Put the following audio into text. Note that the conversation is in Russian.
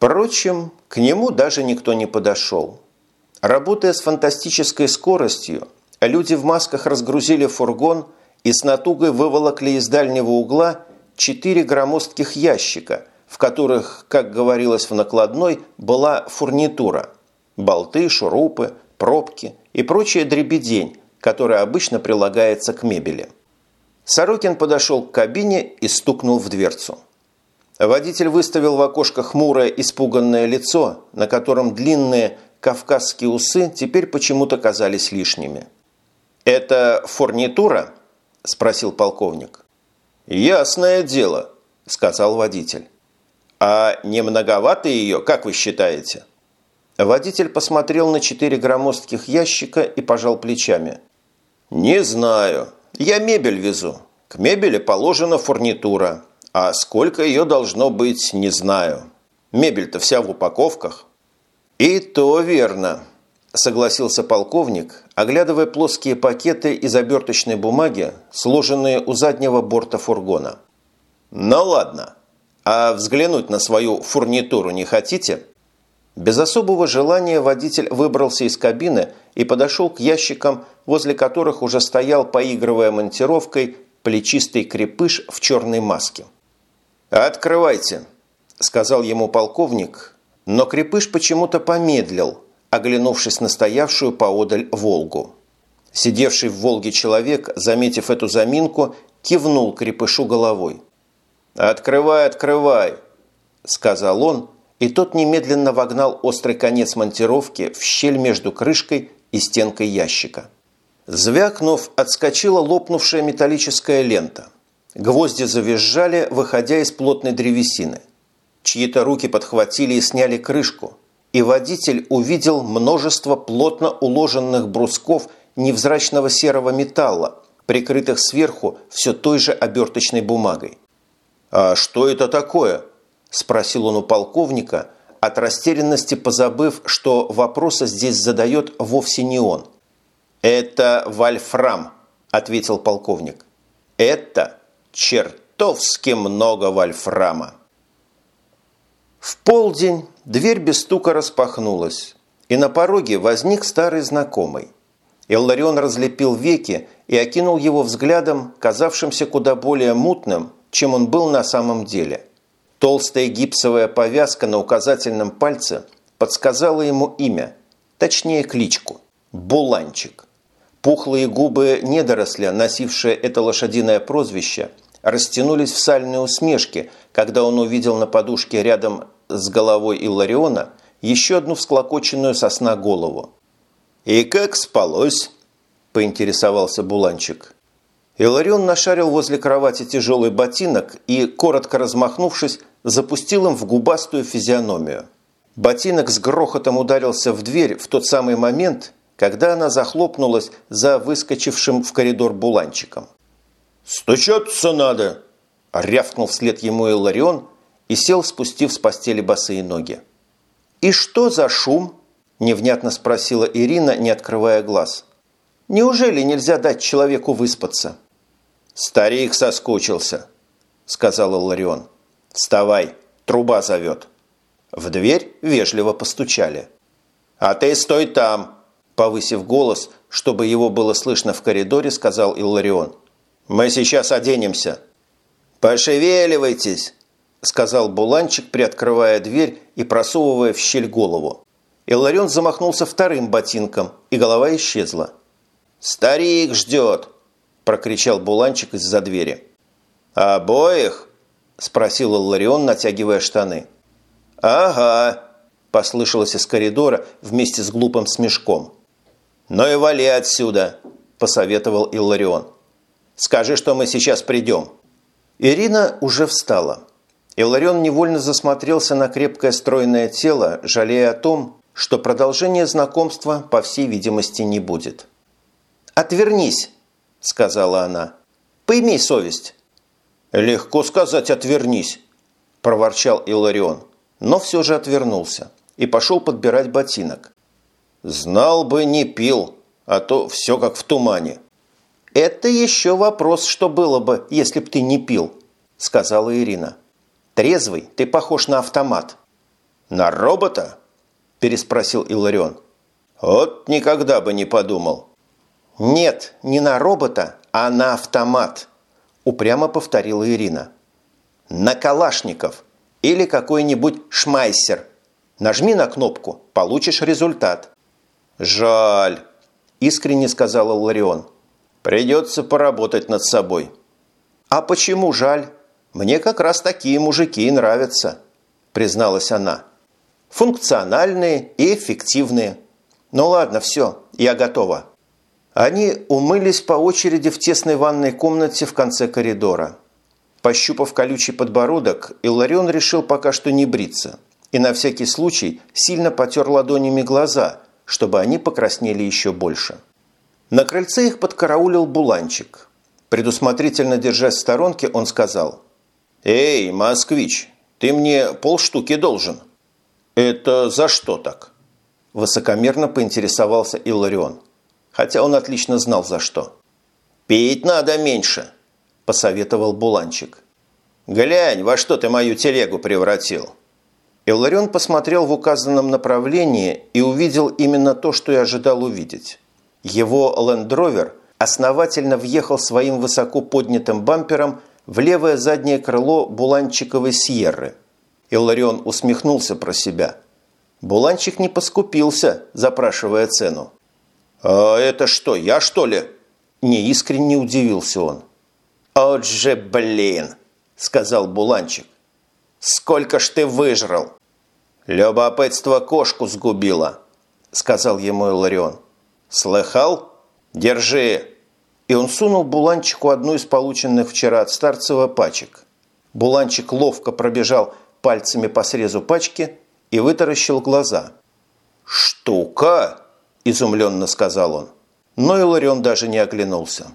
Впрочем, к нему даже никто не подошел. Работая с фантастической скоростью, люди в масках разгрузили фургон и с натугой выволокли из дальнего угла четыре громоздких ящика, в которых, как говорилось в накладной, была фурнитура – болты, шурупы, пробки и прочая дребедень, которая обычно прилагается к мебели. Сорокин подошел к кабине и стукнул в дверцу. Водитель выставил в окошко хмурое, испуганное лицо, на котором длинные кавказские усы теперь почему-то казались лишними. «Это фурнитура?» – спросил полковник. «Ясное дело», – сказал водитель. «А не многовато ее, как вы считаете?» Водитель посмотрел на четыре громоздких ящика и пожал плечами. «Не знаю. Я мебель везу. К мебели положена фурнитура. А сколько ее должно быть, не знаю. Мебель-то вся в упаковках». «И то верно», – согласился полковник, оглядывая плоские пакеты из оберточной бумаги, сложенные у заднего борта фургона. «Ну ладно. А взглянуть на свою фурнитуру не хотите?» Без особого желания водитель выбрался из кабины и подошел к ящикам, возле которых уже стоял, поигрывая монтировкой, плечистый крепыш в черной маске. «Открывайте», – сказал ему полковник, но крепыш почему-то помедлил – оглянувшись на стоявшую поодаль «Волгу». Сидевший в «Волге» человек, заметив эту заминку, кивнул крепышу головой. «Открывай, открывай!» – сказал он, и тот немедленно вогнал острый конец монтировки в щель между крышкой и стенкой ящика. Звякнув, отскочила лопнувшая металлическая лента. Гвозди завизжали, выходя из плотной древесины. Чьи-то руки подхватили и сняли крышку, и водитель увидел множество плотно уложенных брусков невзрачного серого металла, прикрытых сверху все той же оберточной бумагой. «А что это такое?» – спросил он у полковника, от растерянности позабыв, что вопросы здесь задает вовсе не он. «Это вольфрам», – ответил полковник. «Это чертовски много вольфрама». В полдень дверь без стука распахнулась, и на пороге возник старый знакомый. Илларион разлепил веки и окинул его взглядом, казавшимся куда более мутным, чем он был на самом деле. Толстая гипсовая повязка на указательном пальце подсказала ему имя, точнее кличку – Буланчик. Пухлые губы недоросля, носившие это лошадиное прозвище, растянулись в сальные усмешки, когда он увидел на подушке рядом с головой Иллариона еще одну всклокоченную сосна голову. «И как спалось?» – поинтересовался Буланчик. Иларион нашарил возле кровати тяжелый ботинок и, коротко размахнувшись, запустил им в губастую физиономию. Ботинок с грохотом ударился в дверь в тот самый момент, когда она захлопнулась за выскочившим в коридор Буланчиком. «Стучаться надо!» – рявкнул вслед ему Илларион и сел, спустив с постели босые ноги. «И что за шум?» – невнятно спросила Ирина, не открывая глаз. «Неужели нельзя дать человеку выспаться?» «Старик соскучился», – сказал Илларион. «Вставай, труба зовет». В дверь вежливо постучали. «А ты стой там!» Повысив голос, чтобы его было слышно в коридоре, сказал Илларион. Мы сейчас оденемся». «Пошевеливайтесь», – сказал Буланчик, приоткрывая дверь и просовывая в щель голову. Иларион замахнулся вторым ботинком, и голова исчезла. «Старик ждет!» – прокричал Буланчик из-за двери. «Обоих?» – спросил Илларион, натягивая штаны. «Ага», – послышалось из коридора вместе с глупым смешком. «Ну и вали отсюда», – посоветовал Илларион. Скажи, что мы сейчас придем». Ирина уже встала. Иларион невольно засмотрелся на крепкое стройное тело, жалея о том, что продолжения знакомства, по всей видимости, не будет. «Отвернись», – сказала она. «Поимей совесть». «Легко сказать «отвернись», – проворчал Иларион, но все же отвернулся и пошел подбирать ботинок. «Знал бы, не пил, а то все как в тумане». «Это еще вопрос, что было бы, если б ты не пил», – сказала Ирина. «Трезвый, ты похож на автомат». «На робота?» – переспросил Иларион. «Вот никогда бы не подумал». «Нет, не на робота, а на автомат», – упрямо повторила Ирина. «На Калашников или какой-нибудь Шмайсер. Нажми на кнопку, получишь результат». «Жаль», – искренне сказала Ларион. «Придется поработать над собой». «А почему жаль? Мне как раз такие мужики и нравятся», – призналась она. «Функциональные и эффективные. Ну ладно, все, я готова». Они умылись по очереди в тесной ванной комнате в конце коридора. Пощупав колючий подбородок, Иларион решил пока что не бриться и на всякий случай сильно потер ладонями глаза, чтобы они покраснели еще больше. На крыльце их подкараулил Буланчик. Предусмотрительно держась в сторонке, он сказал. «Эй, москвич, ты мне полштуки должен». «Это за что так?» Высокомерно поинтересовался Иларион. Хотя он отлично знал за что. «Пить надо меньше», – посоветовал Буланчик. «Глянь, во что ты мою телегу превратил». Иларион посмотрел в указанном направлении и увидел именно то, что и ожидал увидеть. Его лендровер основательно въехал своим высоко поднятым бампером в левое заднее крыло Буланчиковой Сьерры. Илларион усмехнулся про себя. Буланчик не поскупился, запрашивая цену. «А это что, я что ли?» Неискренне удивился он. «От же блин!» – сказал Буланчик. «Сколько ж ты выжрал?» «Любопытство кошку сгубило», – сказал ему Иларион. «Слыхал? Держи!» И он сунул Буланчику одну из полученных вчера от Старцева пачек. Буланчик ловко пробежал пальцами по срезу пачки и вытаращил глаза. «Штука!» – изумленно сказал он. Но Иларион даже не оглянулся.